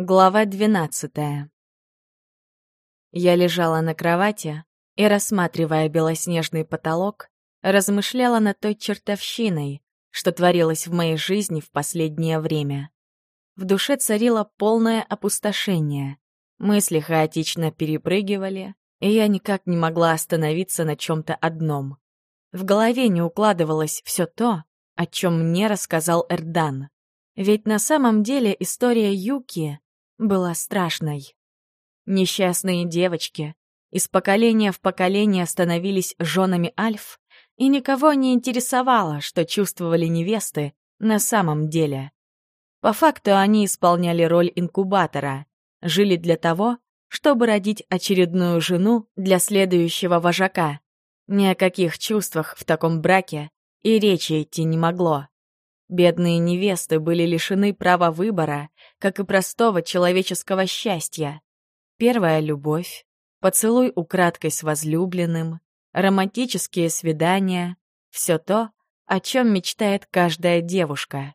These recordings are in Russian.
Глава двенадцатая. Я лежала на кровати и, рассматривая белоснежный потолок, размышляла над той чертовщиной, что творилось в моей жизни в последнее время. В душе царило полное опустошение. Мысли хаотично перепрыгивали, и я никак не могла остановиться на чем-то одном. В голове не укладывалось все то, о чем мне рассказал Эрдан. Ведь на самом деле история Юки была страшной. Несчастные девочки из поколения в поколение становились женами Альф, и никого не интересовало, что чувствовали невесты на самом деле. По факту они исполняли роль инкубатора, жили для того, чтобы родить очередную жену для следующего вожака. Ни о каких чувствах в таком браке и речи идти не могло. Бедные невесты были лишены права выбора, как и простого человеческого счастья. Первая любовь, поцелуй украдкой с возлюбленным, романтические свидания — все то, о чем мечтает каждая девушка.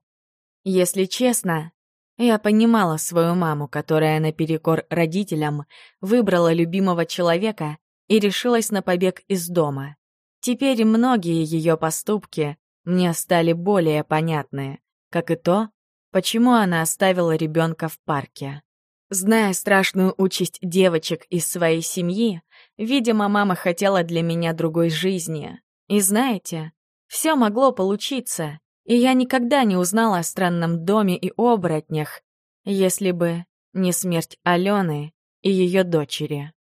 Если честно, я понимала свою маму, которая наперекор родителям выбрала любимого человека и решилась на побег из дома. Теперь многие ее поступки мне стали более понятны, как и то, почему она оставила ребенка в парке. Зная страшную участь девочек из своей семьи, видимо, мама хотела для меня другой жизни. И знаете, все могло получиться, и я никогда не узнала о странном доме и оборотнях, если бы не смерть Алены и ее дочери.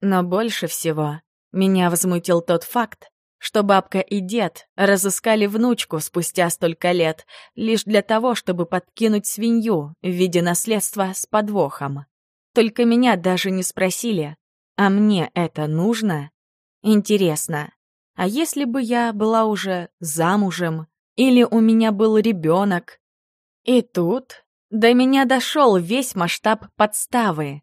Но больше всего меня возмутил тот факт, что бабка и дед разыскали внучку спустя столько лет лишь для того, чтобы подкинуть свинью в виде наследства с подвохом. Только меня даже не спросили, а мне это нужно? Интересно, а если бы я была уже замужем или у меня был ребенок? И тут до меня дошел весь масштаб подставы.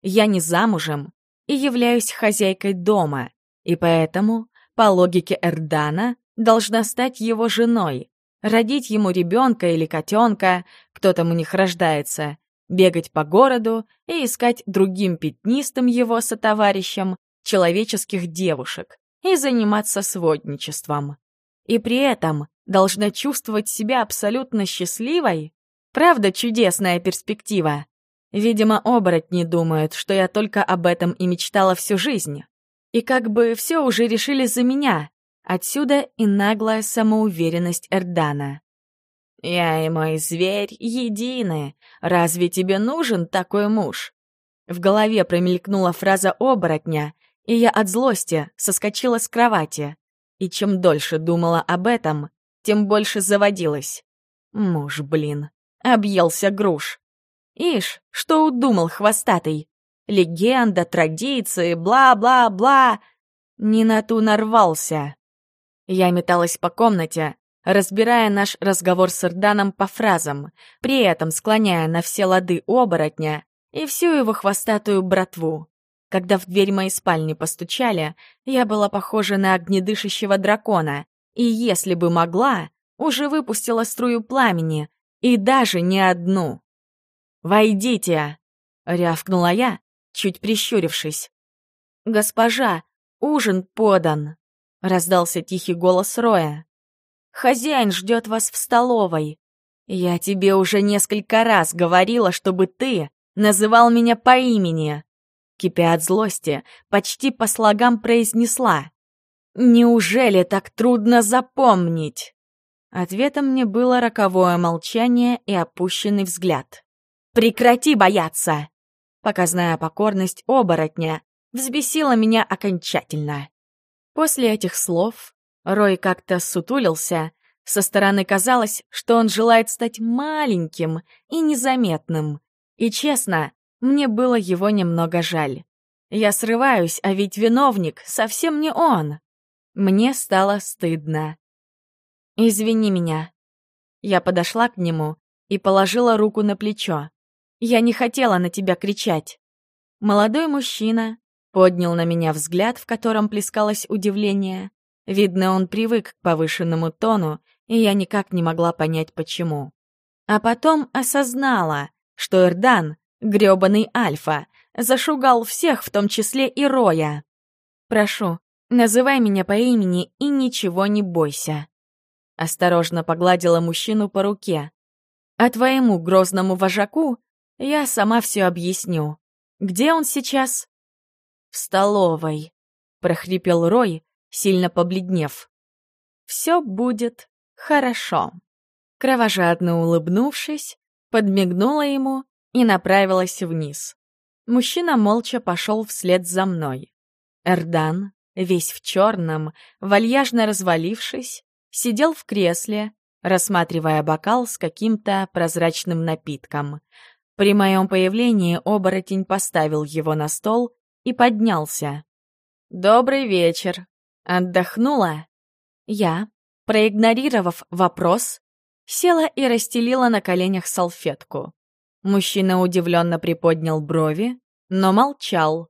Я не замужем и являюсь хозяйкой дома, и поэтому по логике Эрдана, должна стать его женой, родить ему ребенка или котенка, кто там у них рождается, бегать по городу и искать другим пятнистым его сотоварищам человеческих девушек и заниматься сводничеством. И при этом должна чувствовать себя абсолютно счастливой? Правда, чудесная перспектива. Видимо, оборотни думают, что я только об этом и мечтала всю жизнь. И как бы все уже решили за меня. Отсюда и наглая самоуверенность Эрдана. «Я и мой зверь едины. Разве тебе нужен такой муж?» В голове промелькнула фраза оборотня, и я от злости соскочила с кровати. И чем дольше думала об этом, тем больше заводилась. Муж, блин, объелся груш. Ишь, что удумал хвостатый? Легенда, традиции, бла-бла-бла. Не на ту нарвался. Я металась по комнате, разбирая наш разговор с Ирданом по фразам, при этом склоняя на все лады оборотня и всю его хвостатую братву. Когда в дверь моей спальни постучали, я была похожа на огнедышащего дракона, и если бы могла, уже выпустила струю пламени, и даже не одну. «Войдите!» — рявкнула я, чуть прищурившись. «Госпожа, ужин подан!» — раздался тихий голос Роя. «Хозяин ждет вас в столовой. Я тебе уже несколько раз говорила, чтобы ты называл меня по имени!» Кипя от злости, почти по слогам произнесла. «Неужели так трудно запомнить?» Ответом мне было роковое молчание и опущенный взгляд. «Прекрати бояться!» Показная покорность оборотня взбесила меня окончательно. После этих слов Рой как-то сутулился, со стороны казалось, что он желает стать маленьким и незаметным. И честно, мне было его немного жаль. Я срываюсь, а ведь виновник совсем не он. Мне стало стыдно. «Извини меня». Я подошла к нему и положила руку на плечо. Я не хотела на тебя кричать. Молодой мужчина поднял на меня взгляд, в котором плескалось удивление. Видно, он привык к повышенному тону, и я никак не могла понять, почему. А потом осознала, что Эрдан Грёбаный Альфа. Зашугал всех, в том числе и Роя. Прошу, называй меня по имени и ничего не бойся. Осторожно погладила мужчину по руке. А твоему грозному вожаку я сама все объясню. Где он сейчас? В столовой, прохрипел Рой, сильно побледнев. Все будет хорошо. Кровожадно улыбнувшись, подмигнула ему и направилась вниз. Мужчина молча пошел вслед за мной. Эрдан, весь в черном, вальяжно развалившись, сидел в кресле, рассматривая бокал с каким-то прозрачным напитком. При моем появлении оборотень поставил его на стол и поднялся. «Добрый вечер. Отдохнула?» Я, проигнорировав вопрос, села и расстелила на коленях салфетку. Мужчина удивленно приподнял брови, но молчал.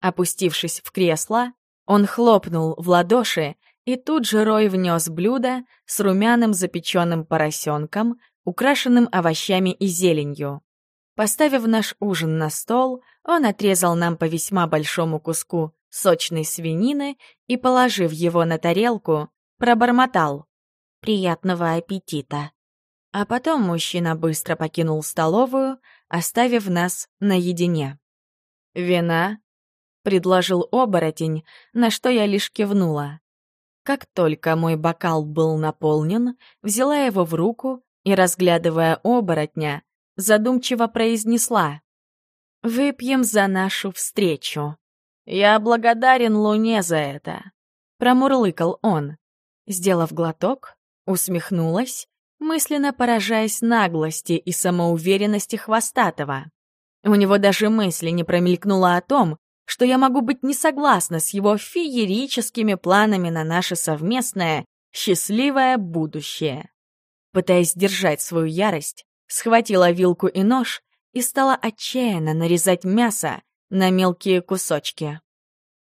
Опустившись в кресло, он хлопнул в ладоши, и тут же Рой внес блюдо с румяным запеченным поросенком, украшенным овощами и зеленью. Поставив наш ужин на стол, он отрезал нам по весьма большому куску сочной свинины и, положив его на тарелку, пробормотал «Приятного аппетита!». А потом мужчина быстро покинул столовую, оставив нас наедине. «Вина?» — предложил оборотень, на что я лишь кивнула. Как только мой бокал был наполнен, взяла его в руку и, разглядывая оборотня, задумчиво произнесла «Выпьем за нашу встречу». «Я благодарен Луне за это», — промурлыкал он. Сделав глоток, усмехнулась мысленно поражаясь наглости и самоуверенности Хвостатого. У него даже мысли не промелькнуло о том, что я могу быть не согласна с его феерическими планами на наше совместное, счастливое будущее. Пытаясь держать свою ярость, схватила вилку и нож и стала отчаянно нарезать мясо на мелкие кусочки.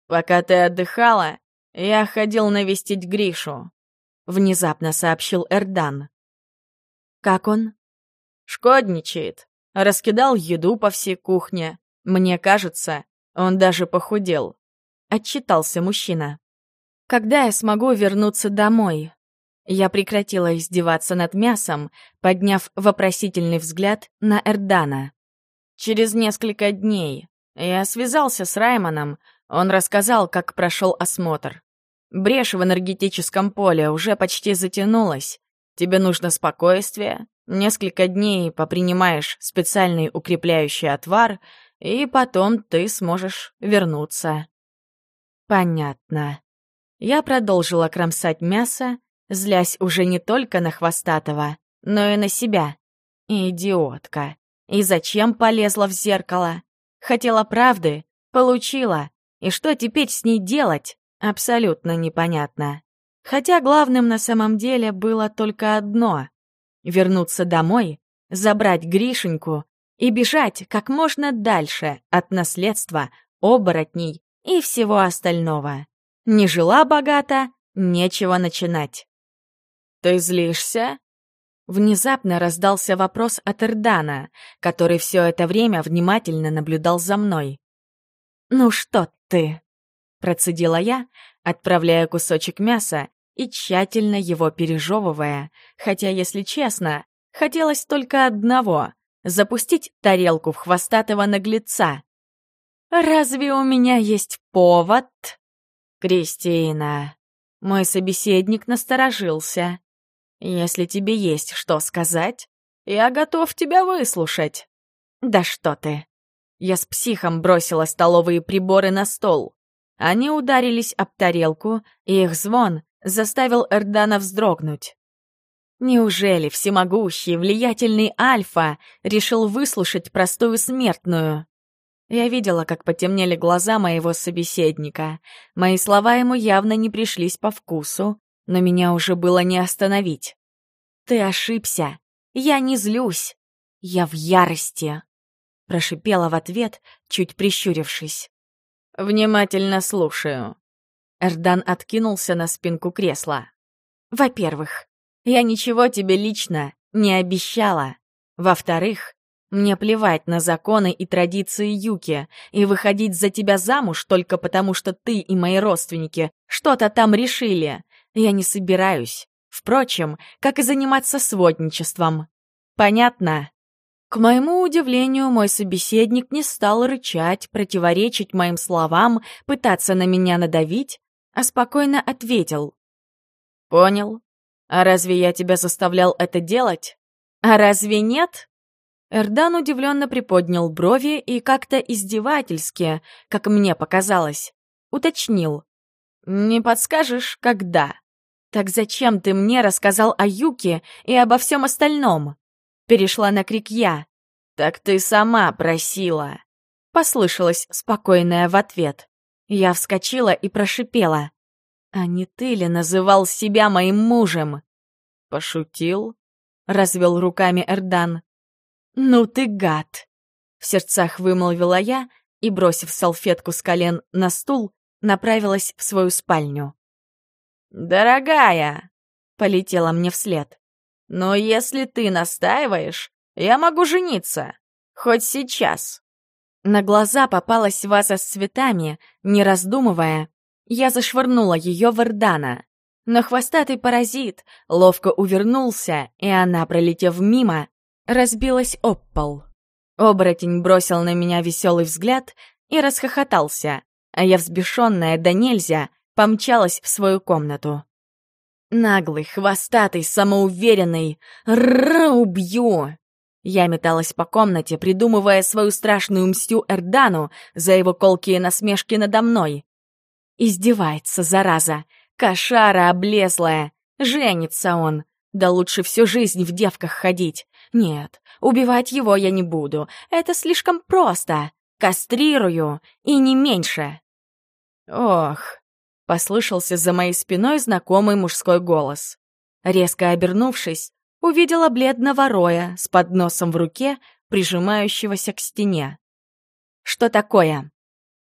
«Пока ты отдыхала, я ходил навестить Гришу», — внезапно сообщил Эрдан. Как он? Шкодничает. Раскидал еду по всей кухне. Мне кажется, он даже похудел. Отчитался мужчина. Когда я смогу вернуться домой? Я прекратила издеваться над мясом, подняв вопросительный взгляд на Эрдана. Через несколько дней я связался с Раймоном, он рассказал, как прошел осмотр. Брешь в энергетическом поле уже почти затянулась, Тебе нужно спокойствие, несколько дней попринимаешь специальный укрепляющий отвар, и потом ты сможешь вернуться. Понятно. Я продолжила кромсать мясо, злясь уже не только на Хвостатого, но и на себя. Идиотка. И зачем полезла в зеркало? Хотела правды, получила. И что теперь с ней делать? Абсолютно непонятно. Хотя главным на самом деле было только одно — вернуться домой, забрать Гришеньку и бежать как можно дальше от наследства, оборотней и всего остального. Не жила богато, нечего начинать. «Ты злишься?» Внезапно раздался вопрос от Эрдана, который все это время внимательно наблюдал за мной. «Ну что ты?» — процедила я, отправляя кусочек мяса и тщательно его пережевывая, хотя, если честно, хотелось только одного — запустить тарелку в хвостатого наглеца. «Разве у меня есть повод?» «Кристина...» Мой собеседник насторожился. «Если тебе есть что сказать, я готов тебя выслушать». «Да что ты!» Я с психом бросила столовые приборы на стол. Они ударились об тарелку, и их звон заставил Эрдана вздрогнуть. Неужели всемогущий, влиятельный Альфа решил выслушать простую смертную? Я видела, как потемнели глаза моего собеседника. Мои слова ему явно не пришлись по вкусу, но меня уже было не остановить. «Ты ошибся. Я не злюсь. Я в ярости», — прошипела в ответ, чуть прищурившись. «Внимательно слушаю». Эрдан откинулся на спинку кресла. «Во-первых, я ничего тебе лично не обещала. Во-вторых, Мне плевать на законы и традиции Юки, и выходить за тебя замуж только потому, что ты и мои родственники что-то там решили. Я не собираюсь. Впрочем, как и заниматься сводничеством. Понятно? К моему удивлению, мой собеседник не стал рычать, противоречить моим словам, пытаться на меня надавить, а спокойно ответил. «Понял. А разве я тебя заставлял это делать? А разве нет?» Эрдан удивленно приподнял брови и как-то издевательски, как мне показалось, уточнил. «Не подскажешь, когда?» «Так зачем ты мне рассказал о Юке и обо всем остальном?» Перешла на крик я. «Так ты сама просила!» Послышалось спокойное в ответ. Я вскочила и прошипела. «А не ты ли называл себя моим мужем?» «Пошутил?» — развел руками Эрдан. «Ну ты гад!» — в сердцах вымолвила я и, бросив салфетку с колен на стул, направилась в свою спальню. «Дорогая!» — полетела мне вслед. «Но если ты настаиваешь, я могу жениться. Хоть сейчас». На глаза попалась ваза с цветами, не раздумывая. Я зашвырнула ее в Эрдана. Но хвостатый паразит ловко увернулся, и она, пролетев мимо, разбилась об пол. Оборотень бросил на меня веселый взгляд и расхохотался, а я, взбешенная да нельзя, помчалась в свою комнату. Наглый, хвостатый, самоуверенный. Р убью! Я металась по комнате, придумывая свою страшную мстю Эрдану за его колкие насмешки надо мной. Издевается, зараза. Кошара облезлая. Женится он. Да лучше всю жизнь в девках ходить. Нет, убивать его я не буду. Это слишком просто. Кастрирую, и не меньше. Ох, послышался за моей спиной знакомый мужской голос. Резко обернувшись, увидела бледного Роя с подносом в руке, прижимающегося к стене. «Что такое?»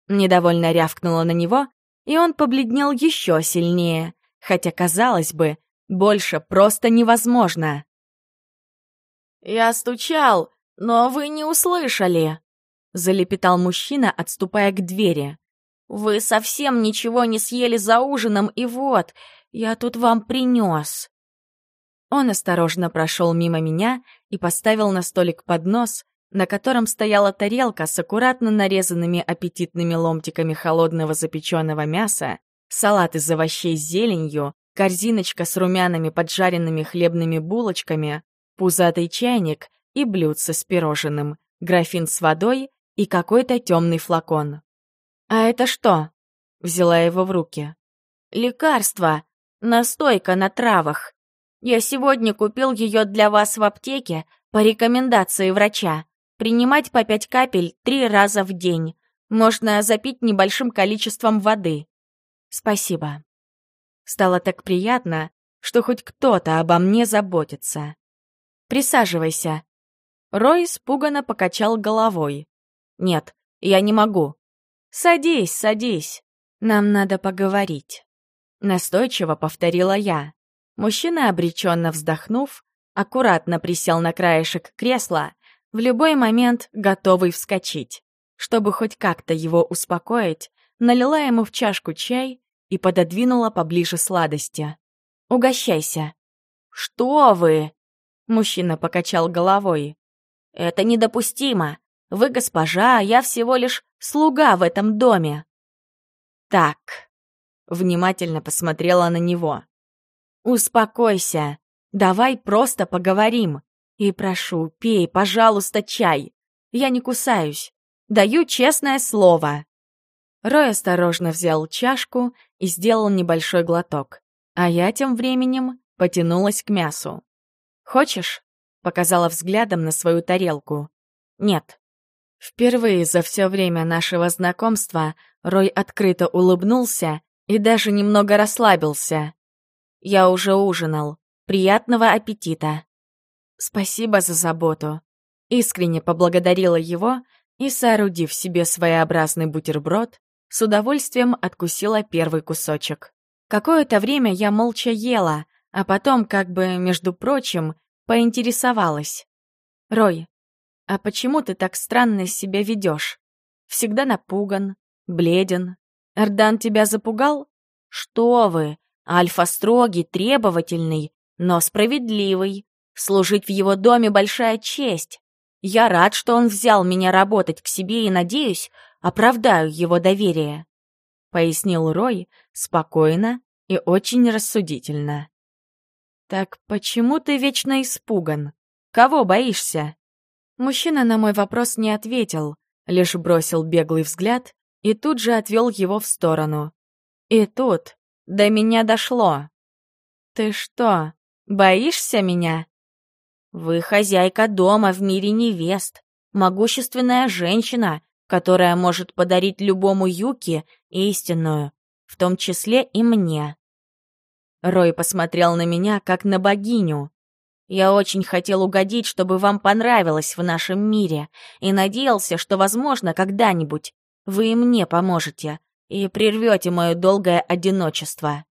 Недовольно рявкнула на него, и он побледнел еще сильнее, хотя, казалось бы, больше просто невозможно. «Я стучал, но вы не услышали», — залепетал мужчина, отступая к двери. «Вы совсем ничего не съели за ужином, и вот, я тут вам принес». Он осторожно прошел мимо меня и поставил на столик поднос, на котором стояла тарелка с аккуратно нарезанными аппетитными ломтиками холодного запеченного мяса, салат из овощей с зеленью, корзиночка с румяными поджаренными хлебными булочками, пузатый чайник и блюдце с пирожным, графин с водой и какой-то темный флакон. «А это что?» — взяла его в руки. «Лекарство. Настойка на травах. Я сегодня купил ее для вас в аптеке по рекомендации врача. Принимать по пять капель три раза в день. Можно запить небольшим количеством воды. Спасибо. Стало так приятно, что хоть кто-то обо мне заботится. Присаживайся». Рой испуганно покачал головой. «Нет, я не могу». «Садись, садись. Нам надо поговорить». Настойчиво повторила я. Мужчина, обреченно вздохнув, аккуратно присел на краешек кресла, в любой момент готовый вскочить. Чтобы хоть как-то его успокоить, налила ему в чашку чай и пододвинула поближе сладости. «Угощайся». «Что вы?» Мужчина покачал головой. «Это недопустимо. Вы госпожа, а я всего лишь слуга в этом доме». «Так», — внимательно посмотрела на него. «Успокойся. Давай просто поговорим. И прошу, пей, пожалуйста, чай. Я не кусаюсь. Даю честное слово». Рой осторожно взял чашку и сделал небольшой глоток, а я тем временем потянулась к мясу. «Хочешь?» — показала взглядом на свою тарелку. «Нет». Впервые за все время нашего знакомства Рой открыто улыбнулся и даже немного расслабился. «Я уже ужинал. Приятного аппетита!» «Спасибо за заботу!» Искренне поблагодарила его и, соорудив себе своеобразный бутерброд, с удовольствием откусила первый кусочек. Какое-то время я молча ела, а потом, как бы, между прочим, поинтересовалась. «Рой, «А почему ты так странно себя ведешь? Всегда напуган, бледен. Эрдан тебя запугал? Что вы? Альфа строгий, требовательный, но справедливый. Служить в его доме большая честь. Я рад, что он взял меня работать к себе и, надеюсь, оправдаю его доверие», — пояснил Рой спокойно и очень рассудительно. «Так почему ты вечно испуган? Кого боишься?» Мужчина на мой вопрос не ответил, лишь бросил беглый взгляд и тут же отвел его в сторону. И тут до меня дошло. «Ты что, боишься меня?» «Вы хозяйка дома в мире невест, могущественная женщина, которая может подарить любому Юке истинную, в том числе и мне». Рой посмотрел на меня, как на богиню, я очень хотел угодить, чтобы вам понравилось в нашем мире, и надеялся, что, возможно, когда-нибудь вы и мне поможете и прервете мое долгое одиночество.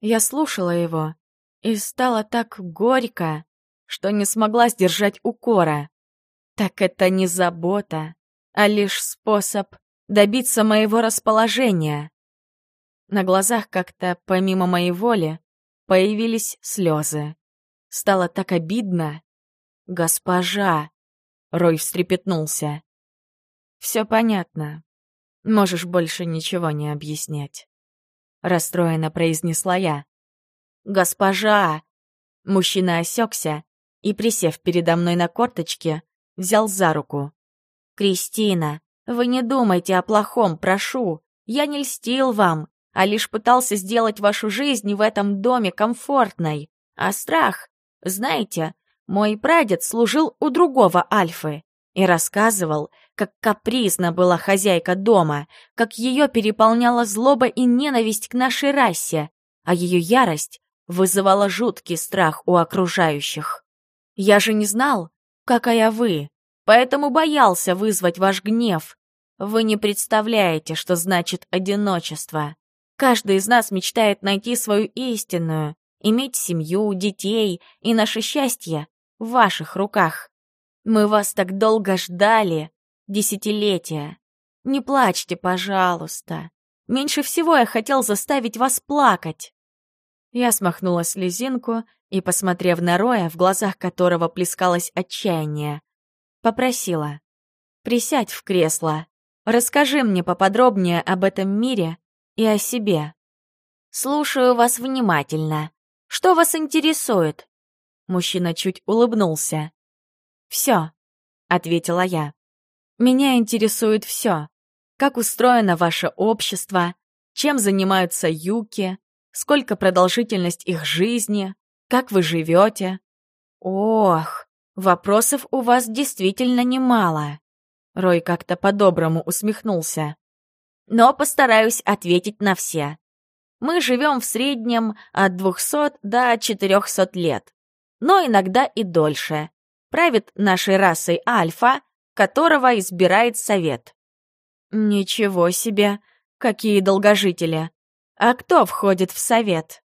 Я слушала его, и стало так горько, что не смогла сдержать укора. Так это не забота, а лишь способ добиться моего расположения. На глазах как-то, помимо моей воли, появились слезы. Стало так обидно. «Госпожа!» — Рой встрепетнулся. «Все понятно. Можешь больше ничего не объяснять». Расстроенно произнесла я. «Госпожа!» Мужчина осекся и, присев передо мной на корточке, взял за руку. «Кристина, вы не думайте о плохом, прошу. Я не льстил вам, а лишь пытался сделать вашу жизнь в этом доме комфортной. А страх знаете, мой прадед служил у другого Альфы и рассказывал, как капризна была хозяйка дома, как ее переполняла злоба и ненависть к нашей расе, а ее ярость вызывала жуткий страх у окружающих. Я же не знал, какая вы, поэтому боялся вызвать ваш гнев. Вы не представляете, что значит одиночество. Каждый из нас мечтает найти свою истинную, иметь семью, детей и наше счастье в ваших руках. Мы вас так долго ждали, десятилетия. Не плачьте, пожалуйста. Меньше всего я хотел заставить вас плакать. Я смахнула слезинку и, посмотрев на Роя, в глазах которого плескалось отчаяние, попросила. «Присядь в кресло. Расскажи мне поподробнее об этом мире и о себе». «Слушаю вас внимательно», что вас интересует?» Мужчина чуть улыбнулся. «Все», — ответила я. «Меня интересует все. Как устроено ваше общество, чем занимаются юки, сколько продолжительность их жизни, как вы живете. Ох, вопросов у вас действительно немало». Рой как-то по-доброму усмехнулся. «Но постараюсь ответить на все. Мы живем в среднем от 200 до 400 лет, но иногда и дольше. Правит нашей расой Альфа, которого избирает совет. Ничего себе, какие долгожители. А кто входит в совет?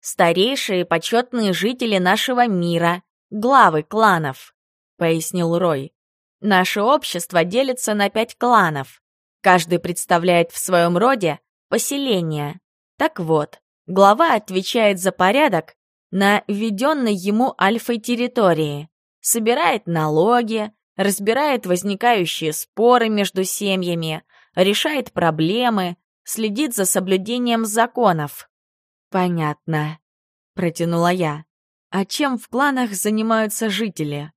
Старейшие почетные жители нашего мира, главы кланов, пояснил Рой. Наше общество делится на пять кланов. Каждый представляет в своем роде поселение. Так вот, глава отвечает за порядок на введенной ему альфой территории, собирает налоги, разбирает возникающие споры между семьями, решает проблемы, следит за соблюдением законов. «Понятно», — протянула я. «А чем в кланах занимаются жители?»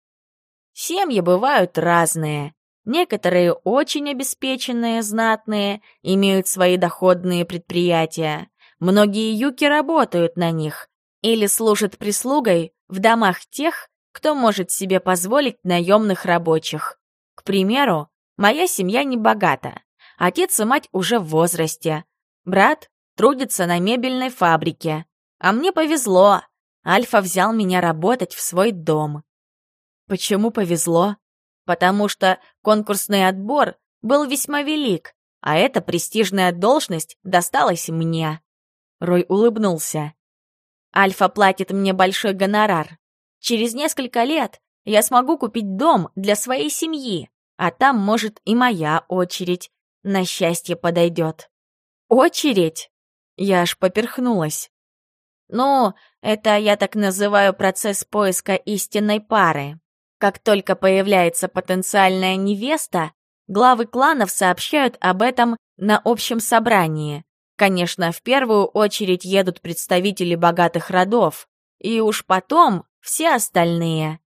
«Семьи бывают разные. Некоторые очень обеспеченные, знатные, имеют свои доходные предприятия. Многие юки работают на них или служат прислугой в домах тех, кто может себе позволить наемных рабочих. К примеру, моя семья не богата. Отец и мать уже в возрасте. Брат трудится на мебельной фабрике. А мне повезло. Альфа взял меня работать в свой дом. Почему повезло? Потому что конкурсный отбор был весьма велик, а эта престижная должность досталась мне. Рой улыбнулся. Альфа платит мне большой гонорар. Через несколько лет я смогу купить дом для своей семьи, а там, может, и моя очередь на счастье подойдет. Очередь? Я аж поперхнулась. Ну, это я так называю процесс поиска истинной пары. Как только появляется потенциальная невеста, главы кланов сообщают об этом на общем собрании. Конечно, в первую очередь едут представители богатых родов, и уж потом все остальные.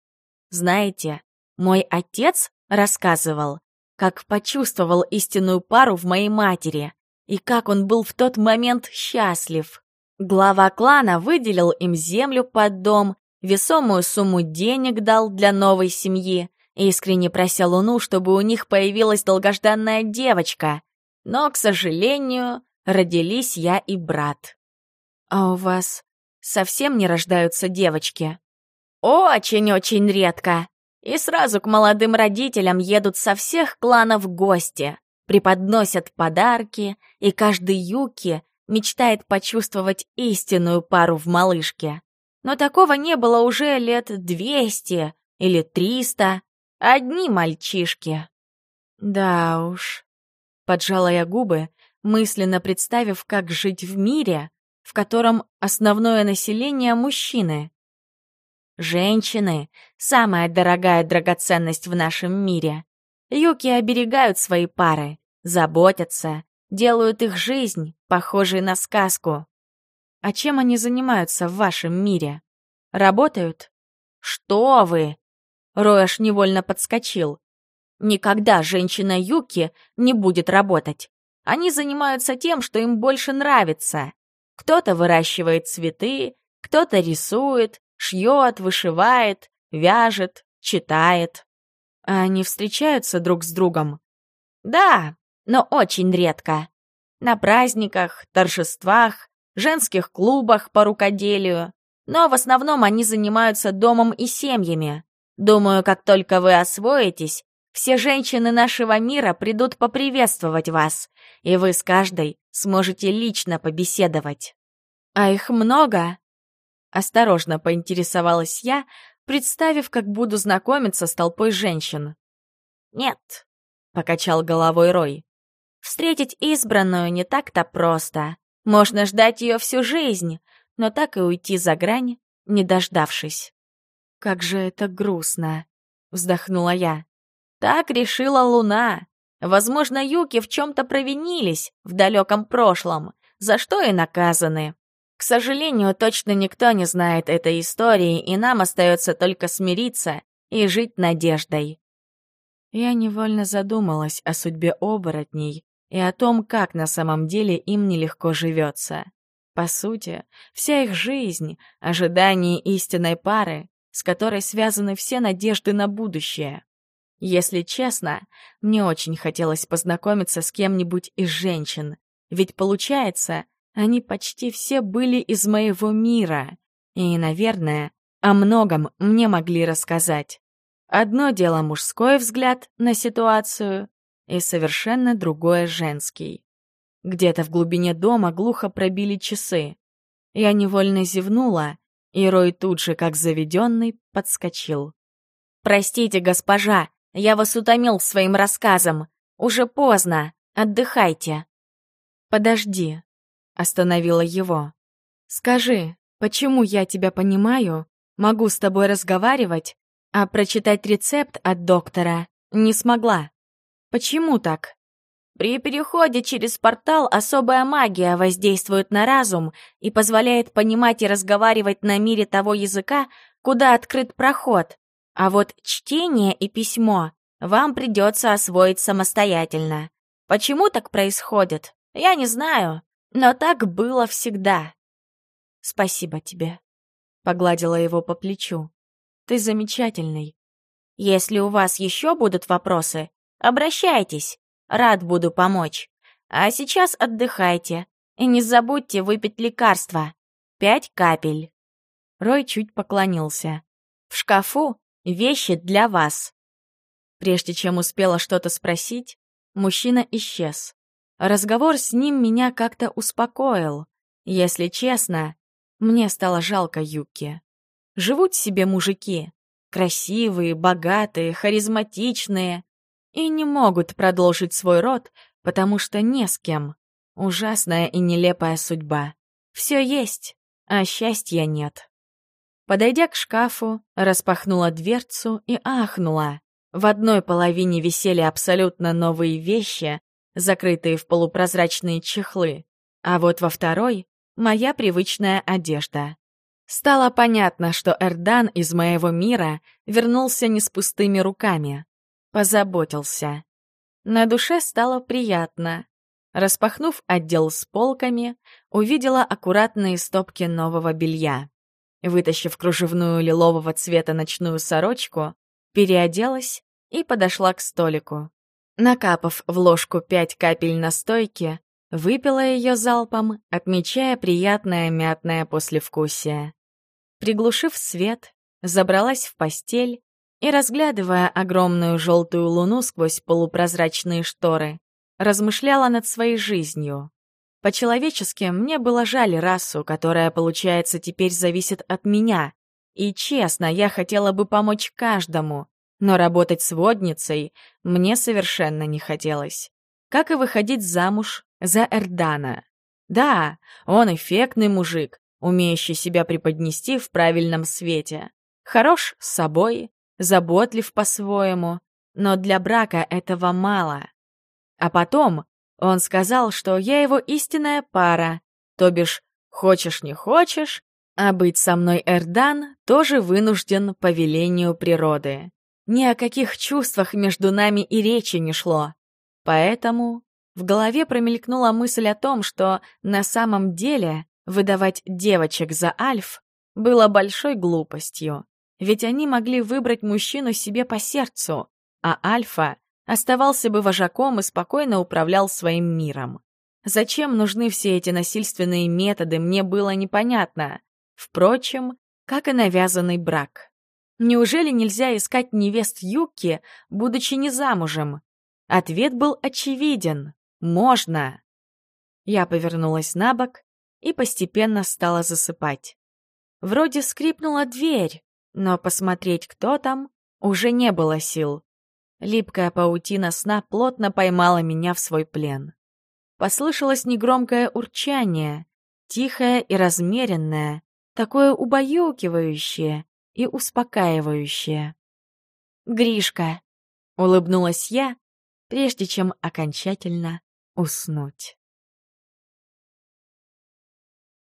Знаете, мой отец рассказывал, как почувствовал истинную пару в моей матери, и как он был в тот момент счастлив. Глава клана выделил им землю под дом, весомую сумму денег дал для новой семьи, искренне прося Луну, чтобы у них появилась долгожданная девочка. Но, к сожалению, родились я и брат. А у вас совсем не рождаются девочки? Очень-очень редко. И сразу к молодым родителям едут со всех кланов гости, преподносят подарки, и каждый Юки мечтает почувствовать истинную пару в малышке. Но такого не было уже лет двести или триста. Одни мальчишки. Да уж. Поджала я губы, мысленно представив, как жить в мире, в котором основное население — мужчины. Женщины — самая дорогая драгоценность в нашем мире. Юки оберегают свои пары, заботятся, делают их жизнь похожей на сказку. А чем они занимаются в вашем мире? Работают? Что вы? Роэш невольно подскочил. Никогда женщина Юки не будет работать. Они занимаются тем, что им больше нравится. Кто-то выращивает цветы, кто-то рисует, шьет, вышивает, вяжет, читает. А они встречаются друг с другом? Да, но очень редко. На праздниках, торжествах, женских клубах по рукоделию. Но в основном они занимаются домом и семьями. Думаю, как только вы освоитесь, все женщины нашего мира придут поприветствовать вас, и вы с каждой сможете лично побеседовать. А их много? Осторожно поинтересовалась я, представив, как буду знакомиться с толпой женщин. «Нет», — покачал головой Рой. Встретить избранную не так-то просто. Можно ждать ее всю жизнь, но так и уйти за грань, не дождавшись. «Как же это грустно!» — вздохнула я. «Так решила Луна. Возможно, Юки в чем-то провинились в далеком прошлом, за что и наказаны. К сожалению, точно никто не знает этой истории, и нам остается только смириться и жить надеждой». Я невольно задумалась о судьбе оборотней, и о том, как на самом деле им нелегко живется. По сути, вся их жизнь — ожидание истинной пары, с которой связаны все надежды на будущее. Если честно, мне очень хотелось познакомиться с кем-нибудь из женщин, ведь, получается, они почти все были из моего мира, и, наверное, о многом мне могли рассказать. Одно дело мужской взгляд на ситуацию, и совершенно другое женский. Где-то в глубине дома глухо пробили часы. Я невольно зевнула, и Рой тут же, как заведенный, подскочил. «Простите, госпожа, я вас утомил своим рассказом. Уже поздно, отдыхайте». «Подожди», — остановила его. «Скажи, почему я тебя понимаю, могу с тобой разговаривать, а прочитать рецепт от доктора не смогла?» Почему так? При переходе через портал особая магия воздействует на разум и позволяет понимать и разговаривать на мире того языка, куда открыт проход. А вот чтение и письмо вам придется освоить самостоятельно. Почему так происходит? Я не знаю, но так было всегда. Спасибо тебе. Погладила его по плечу. Ты замечательный. Если у вас еще будут вопросы, Обращайтесь, рад буду помочь. А сейчас отдыхайте и не забудьте выпить лекарства. Пять капель. Рой чуть поклонился. В шкафу вещи для вас. Прежде чем успела что-то спросить, мужчина исчез. Разговор с ним меня как-то успокоил. Если честно, мне стало жалко Юки. Живут себе мужики, красивые, богатые, харизматичные, и не могут продолжить свой род, потому что не с кем. Ужасная и нелепая судьба. Все есть, а счастья нет. Подойдя к шкафу, распахнула дверцу и ахнула. В одной половине висели абсолютно новые вещи, закрытые в полупрозрачные чехлы, а вот во второй — моя привычная одежда. Стало понятно, что Эрдан из моего мира вернулся не с пустыми руками. Позаботился. На душе стало приятно. Распахнув отдел с полками, увидела аккуратные стопки нового белья. Вытащив кружевную лилового цвета ночную сорочку, переоделась и подошла к столику. Накапав в ложку пять капель настойки, выпила ее залпом, отмечая приятное мятное послевкусие. Приглушив свет, забралась в постель и, разглядывая огромную желтую луну сквозь полупрозрачные шторы, размышляла над своей жизнью. По-человечески мне было жаль расу, которая, получается, теперь зависит от меня. И честно, я хотела бы помочь каждому, но работать сводницей мне совершенно не хотелось. Как и выходить замуж за Эрдана. Да, он эффектный мужик, умеющий себя преподнести в правильном свете. Хорош с собой, заботлив по-своему, но для брака этого мало. А потом он сказал, что я его истинная пара, то бишь, хочешь не хочешь, а быть со мной Эрдан тоже вынужден по велению природы. Ни о каких чувствах между нами и речи не шло. Поэтому в голове промелькнула мысль о том, что на самом деле Выдавать девочек за Альф было большой глупостью, ведь они могли выбрать мужчину себе по сердцу, а Альфа оставался бы вожаком и спокойно управлял своим миром. Зачем нужны все эти насильственные методы, мне было непонятно. Впрочем, как и навязанный брак. Неужели нельзя искать невест Юки, будучи не замужем? Ответ был очевиден. Можно. Я повернулась на бок и постепенно стала засыпать. Вроде скрипнула дверь, но посмотреть, кто там, уже не было сил. Липкая паутина сна плотно поймала меня в свой плен. Послышалось негромкое урчание, тихое и размеренное, такое убаюкивающее и успокаивающее. «Гришка!» — улыбнулась я, прежде чем окончательно уснуть.